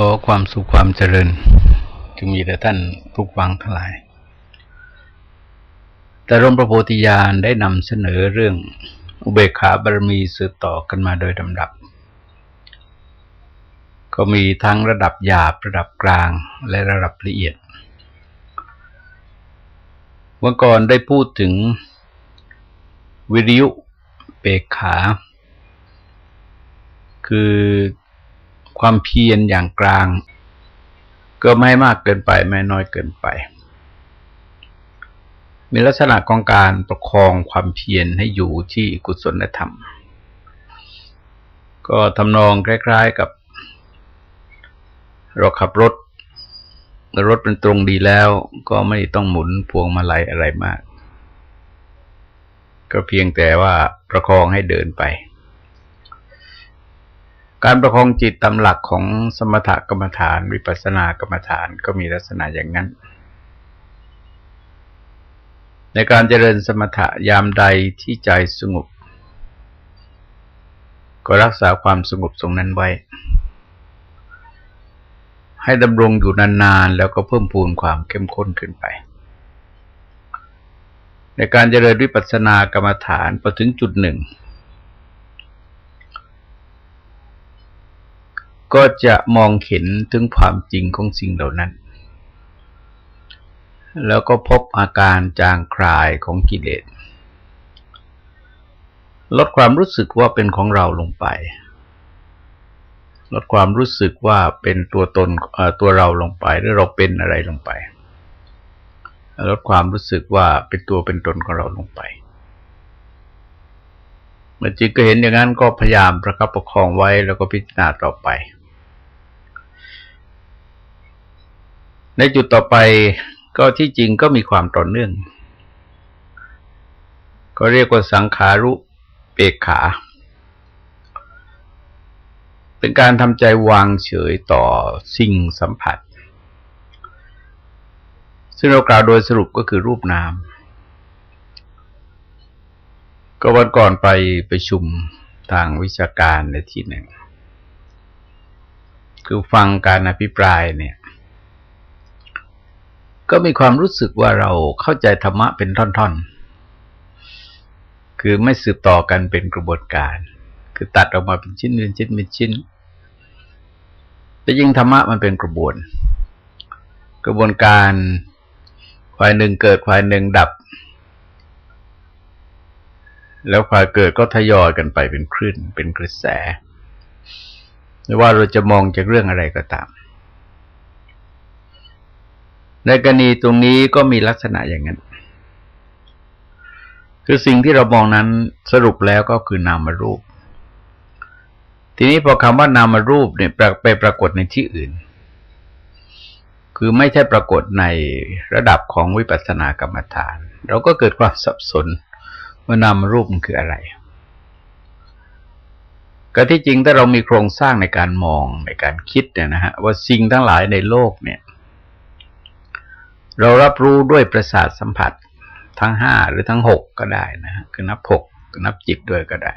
ขอความสุขความเจริญจึงมีแต่ท่านทุกฟังทั้งหลาย แต่รมประโพธิญาณได้นำเสนอเรื่องอุเบกขาบารมีสืบต่อกันมาโดยลำดับ ก็มีทั้งระดับหยาบระดับกลางและระดับละเอียดเมื่อก่อนได้พูดถึงวิริยุเบกขา คือ ความเพียรอย่างกลาง ก็ไม่มากเกินไปไม่น้อยเกินไป มีลักษณะของการประคองความเพียรให้อยู่ที่กุศลธรรม ก็ทำนองคล้ายๆกับ เราขับรถรถเป็นตรงดีแล้ว ก็ไม่ต้องหมุนพวงมาลัยอะไรมาก ก็เพียงแต่ว่าประคองให้เดินไป การประคองจิตตามหลักของสมถกรรมฐาน วิปัสสนากรรมฐานก็มีลักษณะอย่างนั้น ในการเจริญสมถะยามใดที่ใจสงบก็รักษาความสงบตรงนั้นไว้ ให้ดำรงอยู่นานๆ แล้วก็เพิ่มพูนความเข้มข้นขึ้นไป ในการเจริญวิปัสสนากรรมฐานพอถึงจุดหนึ่ง ก็จะมองเห็นถึงความจริงของสิ่งเหล่านั้น แล้วก็พบอาการจางคลายของกิเลส ลดความรู้สึกว่าเป็นของเราลงไป ลดความรู้สึกว่าเป็นตัวตนตัวเราลงไป หรือเราเป็นอะไรลงไป ลดความรู้สึกว่าเป็นตัวเป็นตนของเราลงไปเมื่อจิตก็เห็นอย่างนั้นก็พยายามประคับประคองไว้แล้วก็พิจารณาต่อไป ในจุดต่อไปก็ที่จริงก็มีความต่อเนื่อง ก็เรียกว่าสังขารุเปกขา เป็นการทำใจวางเฉยต่อสิ่งสัมผัส ซึ่งเรากล่าวโดยสรุปก็คือรูปนาม ก็วันก่อนไปไปชุมทางวิชาการในที่หนึ่ง คือฟังการอภิปรายเนี่ย ก็มีความรู้สึกว่าเราเข้าใจธรรมะเป็นท่อนๆ คือไม่สืบต่อกันเป็นกระบวนการ คือตัดออกมาเป็นชิ้นเป็นชิ้นเป็นชิ้น แต่ยิ่งธรรมะมันเป็นกระบวน กระบวนการฝ่ายหนึ่งเกิดฝ่ายหนึ่งดับ แล้วฝ่ายเกิดก็ทยอยกันไปเป็นคลื่นเป็นกระแส ไม่ว่าเราจะมองจากเรื่องอะไรก็ตาม ในกรณีตรงนี้ก็มีลักษณะอย่างนั้น คือสิ่งที่เรามองนั้นสรุปแล้วก็คือนามรูป ทีนี้พอคำว่านามรูปเนี่ยไปปรากฏในที่อื่น คือไม่ใช่ปรากฏในระดับของวิปัสสนากรรมฐาน เราก็เกิดความสับสนว่านามรูปมันคืออะไรก็ที่จริงถ้าเรามีโครงสร้างในการมองในการคิดเนี่ยนะฮะว่าสิ่งทั้งหลายในโลกเนี่ย เรารับรู้ด้วยประสาทสัมผัสทั้งห้าหรือทั้งหกก็ได้นะฮะคือนับหกนับจิตด้วยก็ได้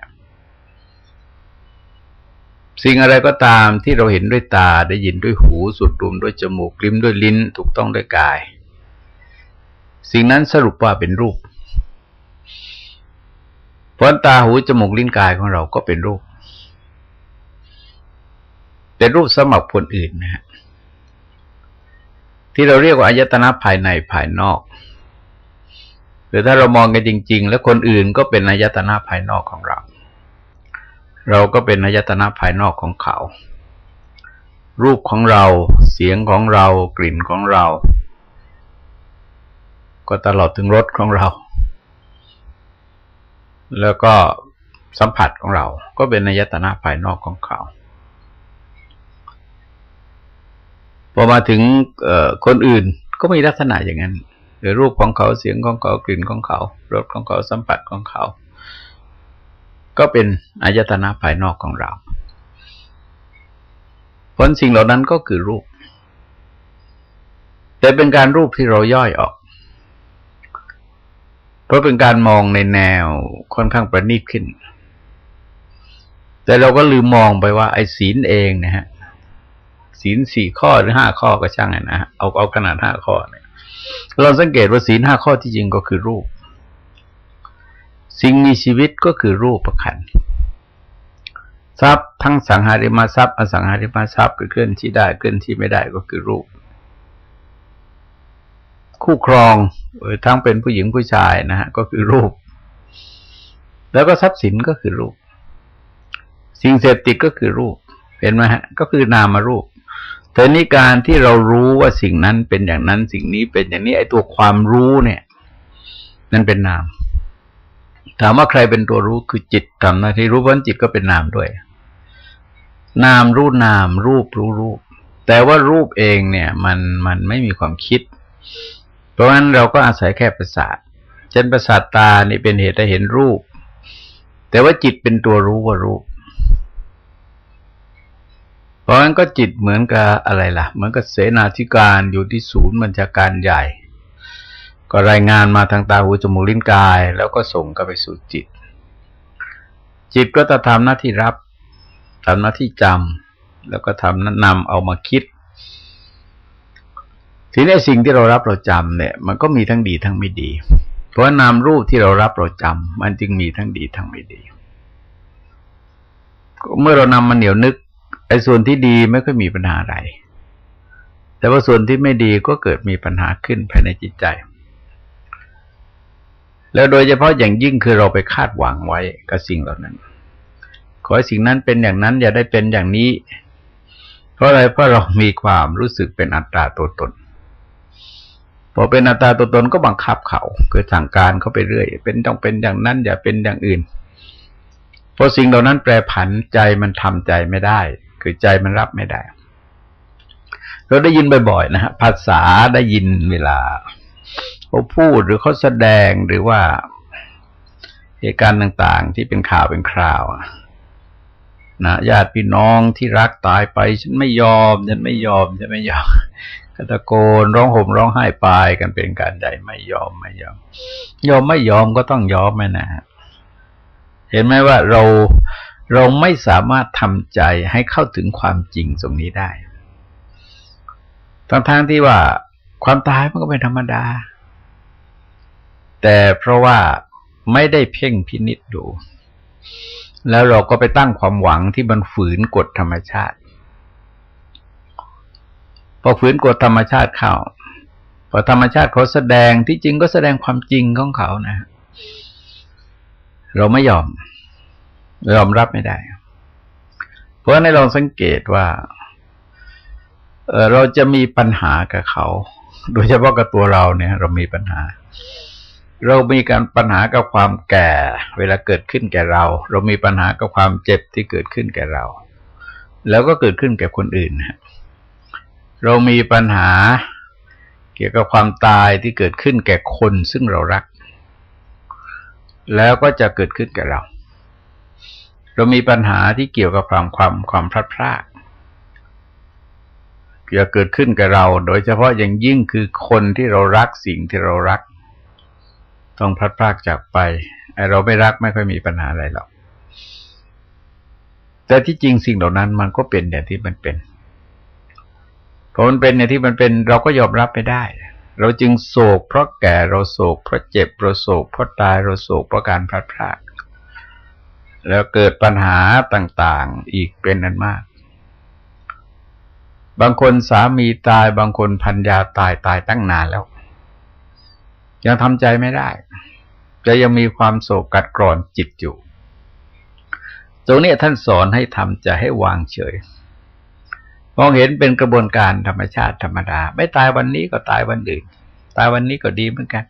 สิ่งอะไรก็ตามที่เราเห็นด้วยตาได้ยินด้วยหูสูดดมด้วยจมูกลิ้มด้วยลิ้น ถูกต้องด้วยกาย สิ่งนั้นสรุปว่าเป็นรูปเพราะตาหูจมูกลิ้นกายของเราก็เป็นรูปเป็นรูปสมัครคนอื่นนะฮะ ที่เราเรียกว่าอายตนะภายในภายนอกหรือถ้าเรามองกันจริง ๆ แล้วคนอื่นก็เป็นอายตนะภายนอกของเรา เราก็เป็นอายตนะภายนอกของเขา รูปของเราเสียงของเรากลิ่นของเรา ก็ตลอดถึงรสของเรา แล้วก็สัมผัสของเรา ก็เป็นอายตนะภายนอกของเขา พอมาถึงคนอื่นก็มีลักษณะอย่างนั้นหรือรูปของเขาเสียงของเขากลิ่นของเขารสของเขาสัมผัสของเขา ก็เป็นอายตนะภายนอกของเราผลสิ่งเหล่านั้นก็คือรูป แต่เป็นการรูปที่เราย่อยออก เพราะเป็นการมองในแนวค่อนข้างประณีตขึ้น แต่เราก็ลืมมองไปว่าไอ้ศีลเองนะฮะ ศีลสี่ข้อหรือห้าข้อก็ช่างนะเอาเอาขนาดห้าข้อเนี่ยเราสังเกตว่าศีลห้าข้อที่จริงก็คือรูป สิ่งมีชีวิตก็คือรูปประคันทรัพย์ทั้งสังหาริมทรัพย์ อสังหาริมทรัพย์ก็เคลื่อนที่ได้เคลื่อนที่ไม่ได้ก็คือรูป คู่ครองทั้งเป็นผู้หญิงผู้ชายนะฮะก็คือรูป แล้วก็ทรัพย์สินก็คือรูป สิ่งเสพติดก็คือรูป เห็นไหมฮะ ก็คือนามารูป แต่นี้การที่เรารู้ว่าสิ่งนั้นเป็นอย่างนั้นสิ่งนี้เป็นอย่างนี้ไอ้ตัวความรู้เนี่ย นั่นเป็นนาม ถามว่าใครเป็นตัวรู้คือจิตทำหน้าที่รู้เพราะจิตก็เป็นนามด้วย นามรู้นาม รูปรู้รูป แต่ว่ารูปเองเนี่ย มันมันไม่มีความคิด เพราะฉะนั้นเราก็อาศัยแค่ประสาทเช่นประสาทตานี่เป็นเหตุให้เห็นรูป แต่ว่าจิตเป็นตัวรู้ว่ารูป ราะฉะนั้นก็จิตเหมือนกับอะไรล่ะ เหมือนกับเสนาธิการอยู่ที่ศูนย์บัญชาการใหญ่ ก็รายงานมาทางตาหูจมูกลิ้นกาย แล้วก็ส่งก็ไปสู่จิต จิตก็จะทำหน้าที่รับทำหน้าที่จำแล้วก็ทำนั้นนำเอามาคิด ทีนี้สิ่งที่เรารับเราจำเนี่ย มันก็มีทั้งดีทั้งไม่ดี เพราะนามรูปที่เรารับเราจำมันจึงมีทั้งดีทั้งไม่ดี เมื่อเรานำมันเหนียวนึก ไอ้ส่วนที่ดีไม่ค่อยมีปัญหาอะไร แต่ว่าส่วนที่ไม่ดีก็เกิดมีปัญหาขึ้นภายในจิตใจ แล้วโดยเฉพาะอย่างยิ่งคือเราไปคาดหวังไว้กับสิ่งเหล่านั้น ขอให้สิ่งนั้นเป็นอย่างนั้น อย่าได้เป็นอย่างนี้ เพราะอะไรเพราะเรามีความรู้สึกเป็นอัตตาตัวตนพอเป็นอัตตาตัวตนก็บังคับเขาคือสั่งการเขาไปเรื่อย เป็นต้องเป็นอย่างนั้น อย่าเป็นอย่างอื่นพอสิ่งเหล่านั้นแปรผันใจมันทำใจไม่ได้ คือใจมันรับไม่ได้ เราได้ยินบ่อยๆนะฮะภาษาได้ยินเวลาเขาพูดหรือเขาแสดงหรือว่าเหตุการณ์ต่างๆ ที่เป็นข่าวเป็นคราวนะญาติพี่น้องที่รักตายไปฉันไม่ยอมฉันไม่ยอมฉันไม่ยอมกตะโกนร้องห่มร้องไห้ปายกันเป็นการใหญ่ไม่ยอมไม่ยอม ยอมไม่ยอมก็ต้องยอมไหมนะเห็นไหมว่าเรา เราไม่สามารถทำใจให้เข้าถึงความจริงตรงนี้ได้ทั้งทางที่ว่าความตายมันก็เป็นธรรมดา แต่เพราะว่าไม่ได้เพ่งพินิษดู แล้วเราก็ไปตั้งความหวังที่มันฝืนกฎธรรมชาติ พอฝืนกฎธรรมชาติเข้าพอธรรมชาติเขาแสดงที่จริงก็แสดงความจริงของเขานะ เราไม่ยอม ยอมรับไม่ได้ เพราะในลองสังเกตว่าเเราจะมีปัญหากับเขา โดยเฉพาะกับตัวเราเนี่ย เรามีปัญหา เรามีการปัญหากับความแก่ เวลาเกิดขึ้นแก่เรา เรามีปัญหากับความเจ็บที่เกิดขึ้นแก่เรา แล้วก็เกิดขึ้นแก่คนอื่นเรามีปัญหาเกี่ยวกับความตายที่เกิดขึ้นแก่คนซึ่งเรารัก แล้วก็จะเกิดขึ้นแก่เรา เรามีปัญหาที่เกี่ยวกับความความความพลาดพลาดจะเกิดขึ้นกับเรา โดยเฉพาะอย่างยิ่งคือคนที่เรารักสิ่งที่เรารัก ต้องพลัดพรากจากไปไอเราไม่รักไม่ค่อยมีปัญหาอะไรหรอกแต่ที่จริงสิ่งเหล่านั้นมันก็เป็นอย่างที่มันเป็นพอมันเป็นอย่างที่มันเป็น เราก็ยอมรับไม่ได้ เราจึงโศกเพราะแก่เราโศกเพราะเจ็บเราโศกเพราะตายเราโศกเพราะการพลัดพราก แล้วเกิดปัญหาต่างๆอีกเป็นนันมาก บางคนสามีตายบางคนพันยาตายตายตั้งนานแล้ว ยังทำใจไม่ได้ จะยังมีความโศกกัดกร่อนจิตอยู่ ตรงนี้ท่านสอนให้ทำใจให้วางเฉย มองเห็นเป็นกระบวนการธรรมชาติธรรมดา ไม่ตายวันนี้ก็ตายวันอื่น ตายวันนี้ก็ดีเหมือนกัน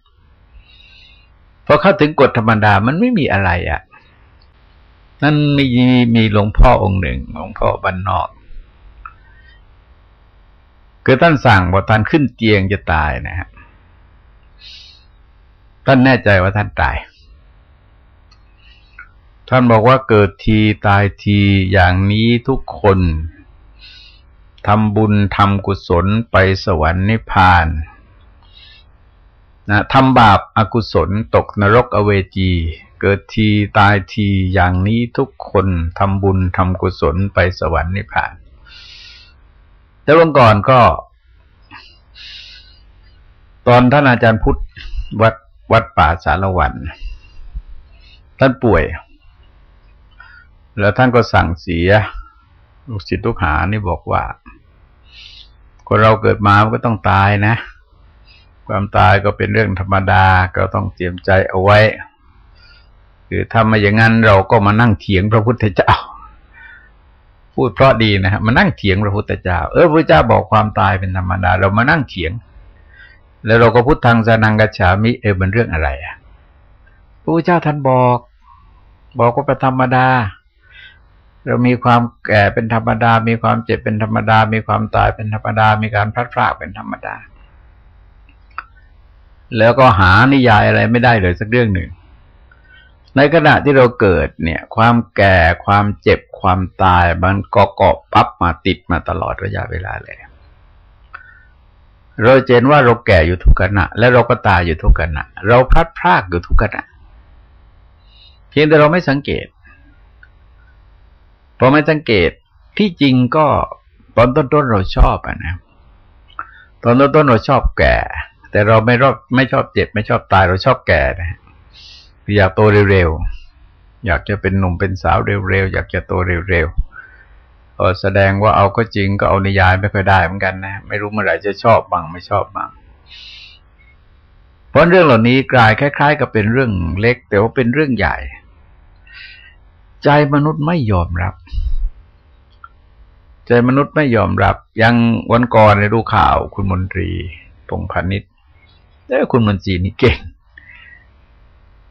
พอเข้าถึงกฎธรรมดามันไม่มีอะไรอะ่ะ นั่นมีมีหลวงพ่อองค์หนึ่งหลวงพ่อบันนอกคือท่านสั่งบอกท่านขึ้นเตียงจะตายนะครับท่านแน่ใจว่าท่านตาย ท่านบอกว่าเกิดทีตายทีอย่างนี้ทุกคนทำบุญทำกุศลไปสวรรค์นิพพานนะทำบาปอากุศลตกนรกอเวจี เกิดทีตายทีอย่างนี้ทุกคนทำบุญทำกุศลไปสวรรค์นิพพานแต่วันก่อนก็ ตอนท่านอาจารย์พุทธวัดวัดป่าสารวันท่านป่วย แล้วท่านก็สั่งเสียลูกศิษย์ลูกหานี่บอกว่า คนเราเกิดมามันก็ต้องตายนะ ความตายก็เป็นเรื่องธรรมดาก็ต้องเตรียมใจเอาไว้ คือถ้ามาอย่างนั้นเราก็มานั่งเถียงพระพุทธเจ้า พูดเพราะดีนะฮะมานั่งเถียงพระพุทธเจ้า เออพระเจ้าบอกความตายเป็นธรรมดา เรามานั่งเถียง แล้วเราก็พูดทางสนังกัจฉามิเออเป็นเรื่องอะไรอะพระพุทธเจ้าท่านบอก บอกว่าเป็นธรรมดา เรามีความแก่เป็นธรรมดา มีความเจ็บเป็นธรรมดา มีความตายเป็นธรรมดา มีการพลัดพรากเป็นธรรมดา แล้วก็หานิยายอะไรไม่ได้เลยสักเรื่องหนึ่ง ในขณะที่เราเกิดเนี่ย ความแก่ความเจ็บความตายมันก็เกาะปั๊บมาติดมาตลอดระยะเวลาเลยเราเห็นว่าเราแก่อยู่ทุกขณะ และเราก็ตายอยู่ทุกขณะ เราพลัดพรากอยู่ทุกขณะ เพียงแต่เราไม่สังเกตพอไม่สังเกตที่จริงก็ตอนต้นๆเราชอบอะนะตอนต้นๆเราชอบแก่ แต่เราไม่รอบไม่ชอบเจ็บ ไม่ชอบตายเราชอบแก่นะ อยากโตเร็วๆ อยากจะเป็นหนุ่มเป็นสาวเร็วๆ อยากจะโตเร็วๆแสดงว่าเอาก็จริงก็เอานิยายไม่ค่อยได้เหมือนกันนะ ไม่รู้เมื่อไหร่จะชอบบ้างไม่ชอบบ้างเพราะเรื่องเหล่านี้กลายคล้าย ๆ กับเป็นเรื่องเล็ก แต่ว่าเป็นเรื่องใหญ่ ใจมนุษย์ไม่ยอมรับ ใจมนุษย์ไม่ยอมรับ ยังวันก่อนในดูข่าวคุณมนตรีพงพาณิชย์แล้วคุณมนตรีนี่เก่ง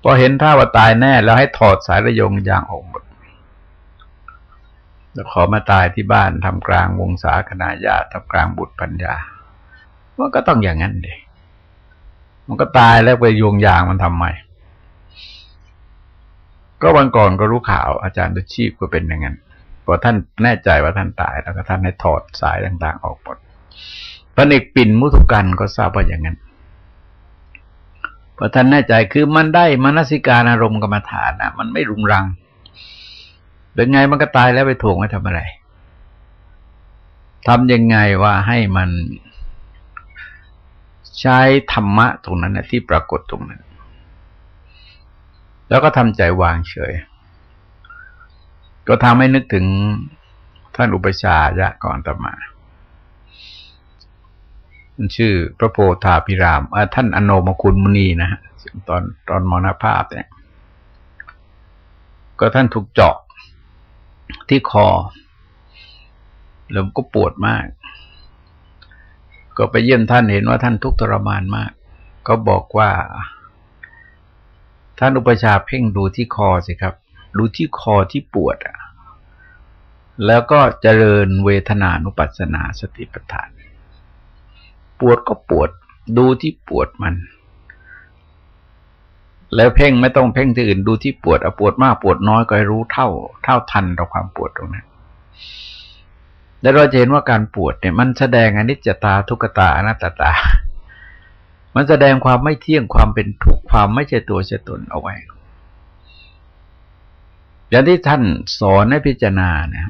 พอเห็นท่าว่าตายแน่แล้วให้ถอดสายระยงยางออกหมดแล้วขอมาตายที่บ้านทำกลางวงศาคณาญาทำกลางบุตรปัญญามันก็ต้องอย่างนั้นเดยมันก็ตายแล้วไปโยงยางมันทำไม ก็วันก่อนก็รู้ข่าวอาจารย์ดุชีพก็เป็นอย่างนั้นพอท่านแน่ใจว่าท่านตายแล้วก็ท่านให้ถอดสายต่าง ๆ ออกหมดพระเอกปิ่นมุทุกันก็ทราบว่าอย่างนั้น พอท่านแน่ใจคือมันได้มนสิการอารมณ์กรรมฐานนะมันไม่รุงรังเป็นไงมันก็ตายแล้วไปถ่วงไว้ทำอะไรทำยังไงว่าให้มันใช้ธรรมะตรงนั้นนะที่ปรากฏตรงนั้น แล้วก็ทำใจวางเฉย ก็ทำให้นึกถึงท่านอุปชายะก่อนตมา ชื่อพระโพธาพิรามท่านอโนมคุณมุนีนะฮะตอนตอนมรณภาพเนี่ย ก็ท่านถูกเจาะที่คอ แล้วก็ปวดมาก ก็ไปเยี่ยมท่านเห็นว่าท่านทุกข์ทรมานมาก ก็บอกว่า ท่านอุปชาเพ่งดูที่คอสิครับ ดูที่คอที่ปวดอะแล้วก็เจริญเวทนานุปัสสนาสติปัฏฐาน ปวดก็ปวด ดูที่ปวดมัน แล้วเพ่งไม่ต้องเพ่งที่อื่นดูที่ปวดเอาปวดมากปวดน้อยก็รู้เท่า เท่าทันต่อความปวดตรงนั้นแล้วเราจะเห็นว่าการปวดเนี่ย มันแสดงอนิจจตาทุกตาอนัตตา มันแสดงความไม่เที่ยงความเป็นทุกข์ความไม่ใช่ตัวใช่ตนเอาไว้อย่างที่ท่านสอนให้พิจารณาเนี่ย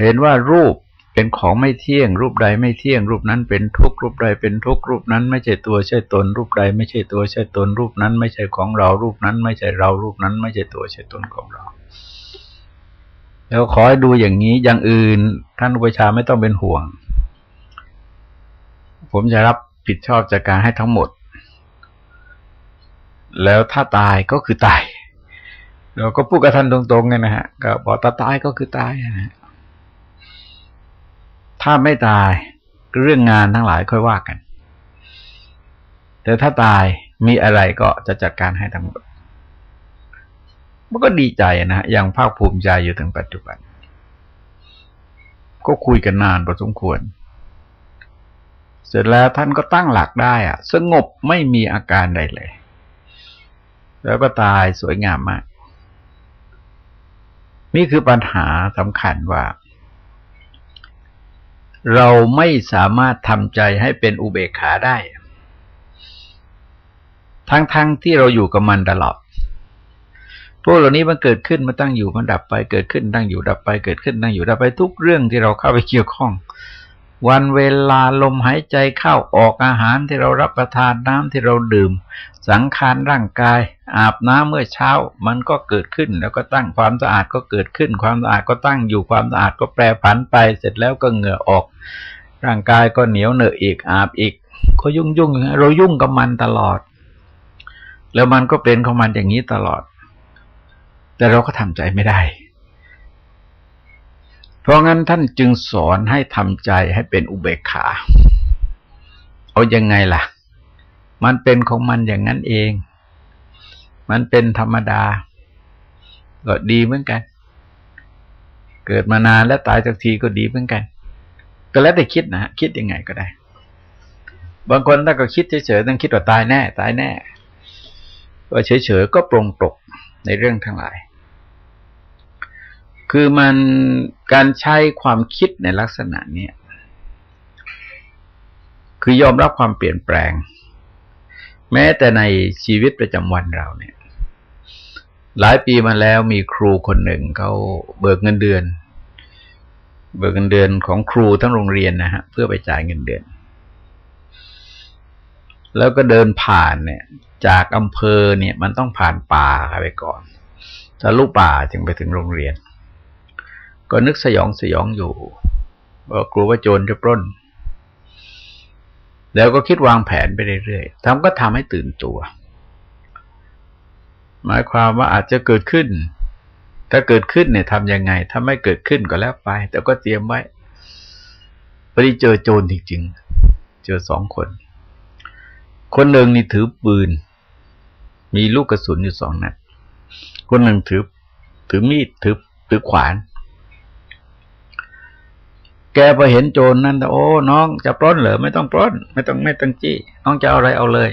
เห็นว่ารูป เป็นของไม่เที่ยง รูปใดไม่เที่ยง รูปนั้นเป็นทุกรูปใดเป็นทุกรูปนั้น ไม่ใช่ตัวใช่ตน รูปใดไม่ใช่ตัวใช่ตน รูปนั้น ไม่ใช่ของเรา รูปนั้น ไม่ใช่เรา รูปนั้น ไม่ใช่ตัวใช่ตนของเรา แล้วขอให้ดูอย่างนี้อย่างอื่น ท่านอุปชาไม่ต้องเป็นห่วง ผมจะรับผิดชอบจากการให้ทั้งหมด แล้วถ้าตายก็คือตายเราก็พูดกับท่านตรงๆไงนะฮะก็บอกตาตายก็คือตายนะฮะ ถ้าไม่ตายเรื่องงานทั้งหลายค่อยว่ากัน แต่ถ้าตายมีอะไรก็จะจัดการให้ทั้งหมด มันก็ดีใจนะอย่างภาคภูมิใจอยู่ถึงปัจจุบัน ก็คุยกันนานพอสมควร เสร็จแล้วท่านก็ตั้งหลักได้อะสงบไม่มีอาการใดเลย แล้วก็ตายสวยงามมาก นี่คือปัญหาสำคัญว่า เราไม่สามารถทำใจให้เป็นอุเบกขาได้ ทั้งๆทที่เราอยู่กับมันตลอดพวกเหล่านี้มันเกิดขึ้นมาตั้งอยู่มันดับไปเกิดขึ้นตั้งอยู่ดับไปเกิดขึ้นตั้งอยู่ดับไปทุกเรื่องที่เราเข้าไปเกี่ยวข้อง วันเวลาลมหายใจเข้าออกอาหารที่เรารับประทานน้ำที่เราดื่ม สังขารร่างกาย อาบน้ำเมื่อเช้ามันก็เกิดขึ้น แล้วก็ตั้งความสะอาดก็เกิดขึ้น ความสะอาดก็ตั้งอยู่ความสะอาดก็แปรผันไป เสร็จแล้วก็เหงื่อออก ร่างกายก็เหนียวเหนอะอีกอาบอีกก็ยุ่งยุ่งเรายุ่งกับมันตลอด แล้วมันก็เป็นของมันอย่างนี้ตลอด แต่เราก็ทำใจไม่ได้ ราะงั้นท่านจึงสอนให้ทำใจให้เป็นอุเบกขา เอาอยังไงล่ะ มันเป็นของมันอย่างนั้นเอง มันเป็นธรรมดา ก็ดีเหมือนกัน เกิดมานานแล้วตายจากทีก็ดีเหมือนกัน ก็แล้วแต่คิดนะคิดยังไงก็ได้ บางคนถ้าก็คิดเฉยๆต้องคิดว่าตายแน่ ตายแน่ว่าเฉยๆก็ปรงตกในเรื่องทั้งหลาย คือมันการใช้ความคิดในลักษณะนี้คือยอมรับความเปลี่ยนแปลง แม้แต่ในชีวิตประจำวันเราเนี่ย หลายปีมาแล้วมีครูคนหนึ่งเขาเบิกเงินเดือน เบิกเงินเดือนของครูทั้งโรงเรียนนะฮะเพื่อไปจ่ายเงินเดือน แล้วก็เดินผ่านเนี่ย จากอำเภอเนี่ย มันต้องผ่านป่าไปก่อนถ้าลูกป่าจึงไปถึงโรงเรียน ก็นึกสยองสยองอยู่ว่ากลัวว่าโจรจะปล้น แล้วก็คิดวางแผนไปเรื่อยๆทำก็ทำให้ตื่นตัว หมายความว่าอาจจะเกิดขึ้น ถ้าเกิดขึ้นเนี่ยทำยังไง ถ้าไม่เกิดขึ้นก็แล้วไป แต่ก็เตรียมไว้พอดีเจอโจรจริงๆ เจอสองคน คนหนึ่งนี่ถือปืน มีลูกกระสุนอยู่สองนัด คนหนึ่งถือ ถือมีดถือถือขวาน กพอเห็นโจรนั่นโอ้น้องจะปล้นเหรอไม่ต้องปล้น ไม่ต้องไม่ต้องจี้ น้องจะเอาอะไรเอาเลย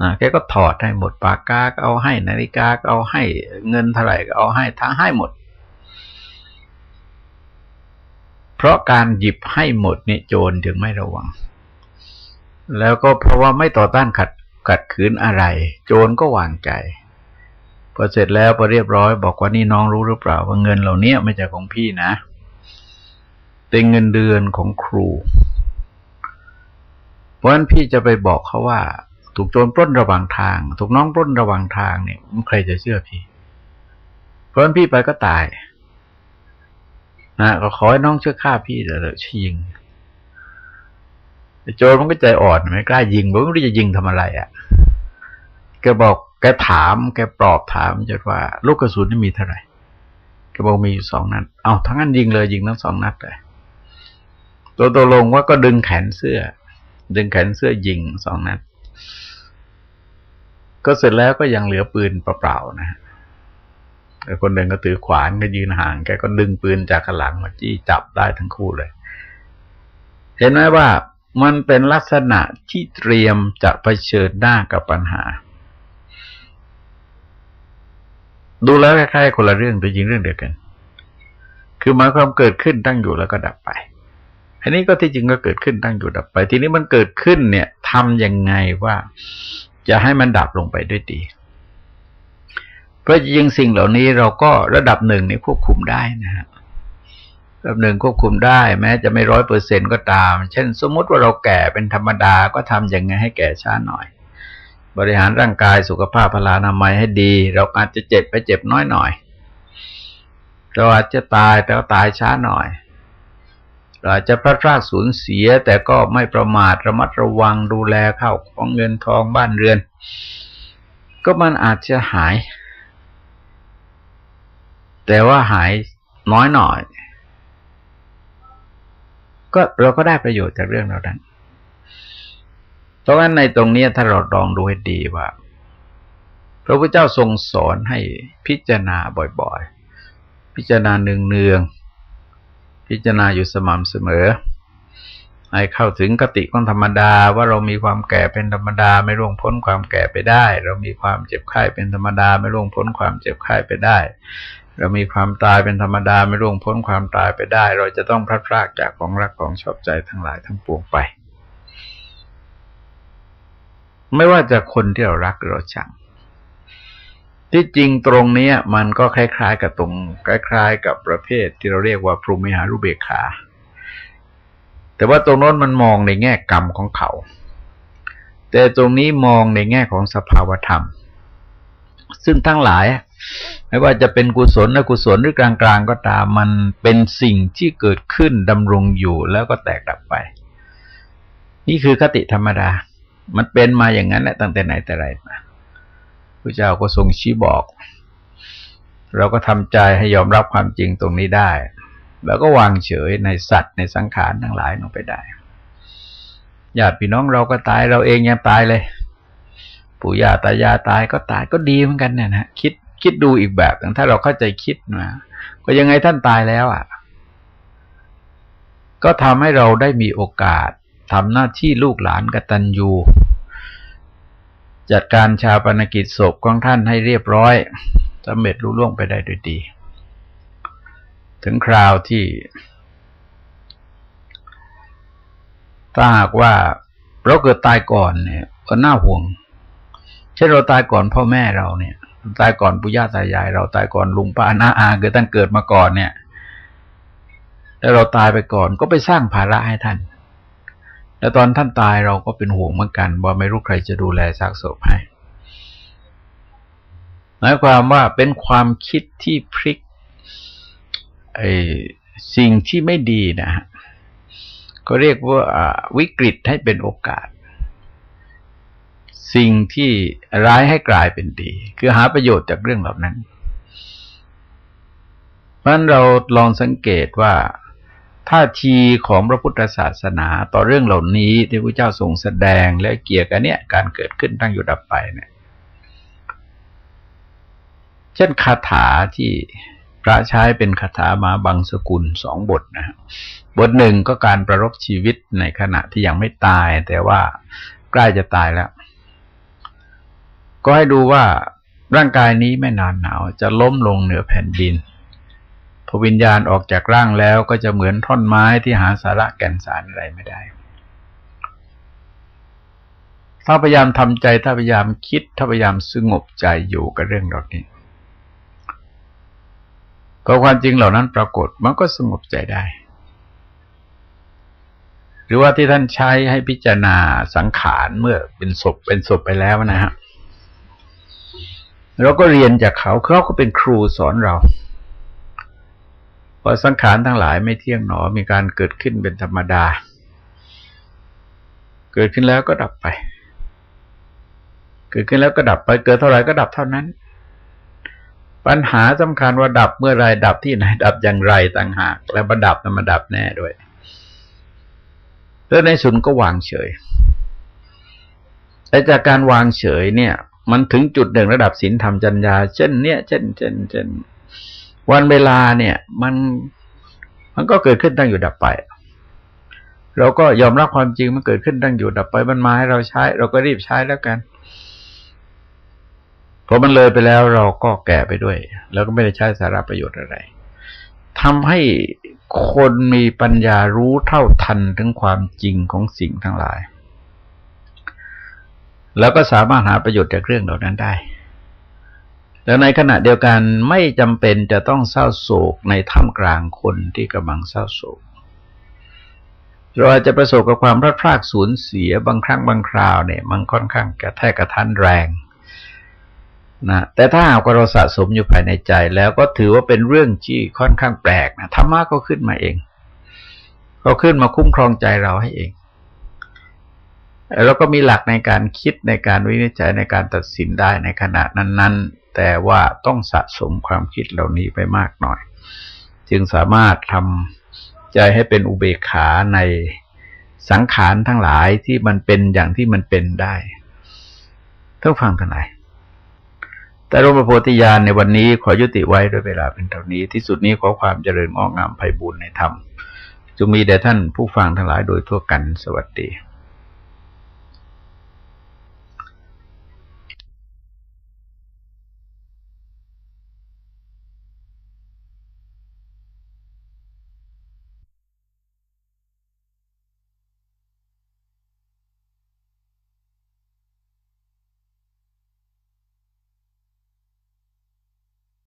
อ่าแกก็ถอดให้หมดปากกาก็เอาให้นาฬิกาก็เอาให้เงินเท่าไหร่ก็เอาให้ทั้งให้หมด เพราะการหยิบให้หมดเนี่ยโจรจึงไม่ระวัง แล้วก็เพราะว่าไม่ต่อต้านขัดขัดขืนอะไร โจรก็วางใจพอเสร็จแล้วพอเรียบร้อย บอกว่านี่น้องรู้หรือเปล่าว่าเงินเหล่านี้ไม่ใช่ของพี่นะ เป็นเงินเดือนของครู เพราะฉะนั้นพี่จะไปบอกเขาว่า ถูกโจรปล้นระหว่างทาง ถูกน้องปล้นระหว่างทางเนี่ยใครจะเชื่อพี่ เพราะฉะนั้นพี่ไปก็ตายนะก็ขอให้น้องเชื่อข้าพี่แต่เชิงโจรมันก็ใจอ่อนไม่กล้ายิงบอกไม่รู้จะยิงทำอะไรอะ่ะแกบอกแกถาม แกปลอบถามจนว่าลูกกระสุนนี่มีเท่าไหร่แกบอกมีอยู่สองนัด เอาทั้งนั้นยิงเลยยิงทั้งสองนัดเลย ตัวตัวลงว่าก็ดึงแขนเสื้อ ดึงแขนเสื้อยิงสองนัดก็เสร็จแล้วก็ยังเหลือปืนเปล่าๆนะคนหนึ่งก็ถือขวานก็ยืนห่างแกก็ดึงปืนจากข้างหลังมาจี้จับได้ทั้งคู่เลย เห็นไหมว่ามันเป็นลักษณะที่เตรียมจะะเผชิญหน้ากับปัญหา ดูแล้วคล้ายๆคนละเรื่องแต่จริงเรื่องเดียวกัน คือหมายความเกิดขึ้นตั้งอยู่แล้วก็ดับไป อันนี้ก็ที่จริงก็เกิดขึ้นตั้งอยู่ดับไป ทีนี้มันเกิดขึ้นเนี่ยทำยังไงว่าจะให้มันดับลงไปด้วยดี เพราะจริงสิ่งเหล่านี้เราก็ระดับหนึ่งนี่ควบคุมได้นะฮะแบบหนึ่งควบคุมได้ แม้จะไม่ร้อยเปอร์เซ็นก็ตาม เช่น สมมติว่าเราแก่เป็นธรรมดาก็ทำย่างไงให้แก่ช้าหน่อย บริหารร่างกายสุขภาพพลานามัยให้ดี เราอาจจะเจ็บไปเจ็บน้อยหน่อยเราอาจจะตายแต่ก็ตายช้าหน่อย อาจจะพลาดพลาดสูญเสีย แต่ก็ไม่ประมาทระมัดระวังดูแลเข้าของเงินทองบ้านเรือน ก็มันอาจจะหาย แต่ว่าหายน้อยหน่อย ก็เราก็ได้ประโยชน์จากเรื่องเรานั้นเพราะฉะนั้นในตรงนี้ถ้าเราลองดูให้ดีว่า พระพุทธเจ้าทรงสอนให้พิจารณาบ่อยๆ พิจารณาเนืองๆ พิจารณาอยู่สม่ำเสมอ ให้เข้าถึงกติของธรรมดาว่าเรามีความแก่เป็นธรรมดาไม่ร่วงพ้นความแก่ไปได้ เรามีความเจ็บไข้เป็นธรรมดาไม่ร่วงพ้นความเจ็บไข้ไปได้ เรามีความตายเป็นธรรมดาไม่ร่วงพ้นความตายไปได้ เราจะต้องพลัดพรากจากของรักของชอบใจทั้งหลายทั้งปวงไป ไม่ว่าจะคนที่เรารักหรือเราชัง ที่จริงตรงเนี้ยมันก็คล้าย ๆ กับตรงคล้าย ๆ กับประเภทที่เราเรียกว่าพรหมิหารุเบกขา แต่ว่าตรงโน้นมันมองในแง่กรรมของเขา แต่ตรงนี้มองในแง่ของสภาวธรรม ซึ่งทั้งหลาย ไม่ว่าจะเป็นกุศลอกุศลหรือกลางๆก็ตามมันเป็นสิ่งที่เกิดขึ้นดำรงอยู่แล้วก็แตกดับไป นี่คือคติธรรมดา มันเป็นมาอย่างนั้นแหละตั้งแต่ไหนแต่ไรมา พระเจ้าก็ทรงชี้บอก เราก็ทำใจให้ยอมรับความจริงตรงนี้ได้ แล้วก็วางเฉยในสัตว์ในสังขารทั้งหลายลงไปได้ญาติพี่น้องเราก็ตายเราเองยังตายเลย ปู่ย่าตายายตายก็ตายก็ดีเหมือนกันเนี่ยนะคิดคิดดูอีกแบบหนึ่งถ้าเราเข้าใจคิดมาก็ยังไงท่านตายแล้วอะ ก็ทำให้เราได้มีโอกาสทำหน้าที่ลูกหลานกตัญญู จัดการชาปนกิจศพของท่านให้เรียบร้อยสำเร็จรุ่ล่วงไปได้ด้วยดี ถึงคราวที่ถ้าหากว่าเราเกิดตายก่อนเนี่ยก็น่าห่วง เช่นเราตายก่อนพ่อแม่เราเนี่ย ตายก่อนปู่ย่าตายาย เราตายก่อนลุงป้าน้าอาเกิดตั้งเกิดมาก่อนเนี่ยแล้วเราตายไปก่อนก็ไปสร้างภาระให้ท่าน แล้วตอนท่านตายเราก็เป็นห่วงเหมือนกันว่าไม่รู้ใครจะดูแลซากศพให้หมายความว่าเป็นความคิดที่พลิกไอ้สิ่งที่ไม่ดีนะฮะก็เรียกว่าวิกฤตให้เป็นโอกาส สิ่งที่ร้ายให้กลายเป็นดี คือหาประโยชน์จากเรื่องเหล่านั้นเพราะฉะนั้นเราลองสังเกตว่า ท่าทีของพระพุทธศาสนาต่อเรื่องเหล่านี้ที่พระเจ้าทรงแสดงและเกี่ยวกับเนี่ยการเกิดขึ้นตั้งอยู่ดับไปเนี่ยเช่นคาถาที่พระใช้เป็นคาถามาบางสกุลสองบทนะบทหนึ่งก็การประรบชีวิตในขณะที่ยังไม่ตาย แต่ว่าใกล้จะตายแล้ว ก็ให้ดูว่าร่างกายนี้ไม่นานหนาวจะล้มลงเหนือแผ่นดิน พอวิญญาณออกจากร่างแล้วก็จะเหมือนท่อนไม้ที่หาสาระแก่นสารอะไรไม่ได้ ถ้าพยายามทำใจถ้าพยายามคิดถ้าพยายามสงบใจอยู่กับเรื่องเหล่านี้ก็ความจริงเหล่านั้นปรากฏมันก็สงบใจได้ หรือว่าที่ท่านใช้ให้พิจารณาสังขารเมื่อเป็นศพเป็นศพไปแล้วนะฮะเราก็เรียนจากเขาเขาก็เป็นครูสอนเรา เพอสังขารทั้งหลายไม่เที่ยงหนอ มีการเกิดขึ้นเป็นธรรมดา เกิดขึ้นแล้วก็ดับไป เกิดขึ้นแล้วก็ดับไป เกิดเท่าไหร่ก็ดับเท่านั้น ปัญหาสำคัญว่าดับเมื่อไรดับที่ไหนดับอย่างไรต่างหาก และประดับมันมาดับแน่ด้วยแล้วในสุดก็วางเฉย แต่จากการวางเฉยเนี่ย มันถึงจุดหนึ่งระดับศีลธรรมจัญญา เช่น เนี้ยเช่น เช่น เช่น วันเวลาเนี่ย มันมันก็เกิดขึ้นตั้งอยู่ดับไป เราก็ยอมรับความจริงมันเกิดขึ้นตั้งอยู่ดับไปมันมาให้เราใช้ เราก็รีบใช้แล้วกันพอมันเลยไปแล้วเราก็แก่ไปด้วย แล้วก็ไม่ได้ใช้สาระประโยชน์อะไรทำให้คนมีปัญญารู้เท่าทันถึงความจริงของสิ่งทั้งหลาย แล้วก็สามารถหาประโยชน์จากเรื่องเหล่านั้นได้ แล้วในขณะเดียวกันไม่จำเป็นจะต้องเศร้าโศกในท่ามกลางคนที่กำลังเศร้าโศก เราอาจจะประสบกับความพลาดพลาดสูญเสียบางครั้งบางคราวเนี่ยมันค่อนข้างกระแทกกระทันแรงนะแต่ถ้าหากว่าเราสะสมอยู่ภายในใจ แล้วก็ถือว่าเป็นเรื่องที่ค่อนข้างแปลกนะธรรมะก็ขึ้นมาเองก็ขึ้นมาคุ้มครองใจเราให้เองแล้วก็มีหลักในการคิดในการวินิจฉัยในการตัดสินได้ในขณะนั้นๆ แต่ว่าต้องสะสมความคิดเหล่านี้ไปมากหน่อย จึงสามารถทำใจให้เป็นอุเบกขาในสังขารทั้งหลายที่มันเป็นอย่างที่มันเป็นได้ท่านฟังทั้งหลายแต่รมโพธิญาณในวันนี้ขอยุติไว้ด้วยเวลาเป็นเท่านี้ ที่สุดนี้ขอความเจริญงอกงามไพบูรณ์ในธรรมจงมีแด่ท่านผู้ฟังทั้งหลายโดยทั่วกันสวัสดี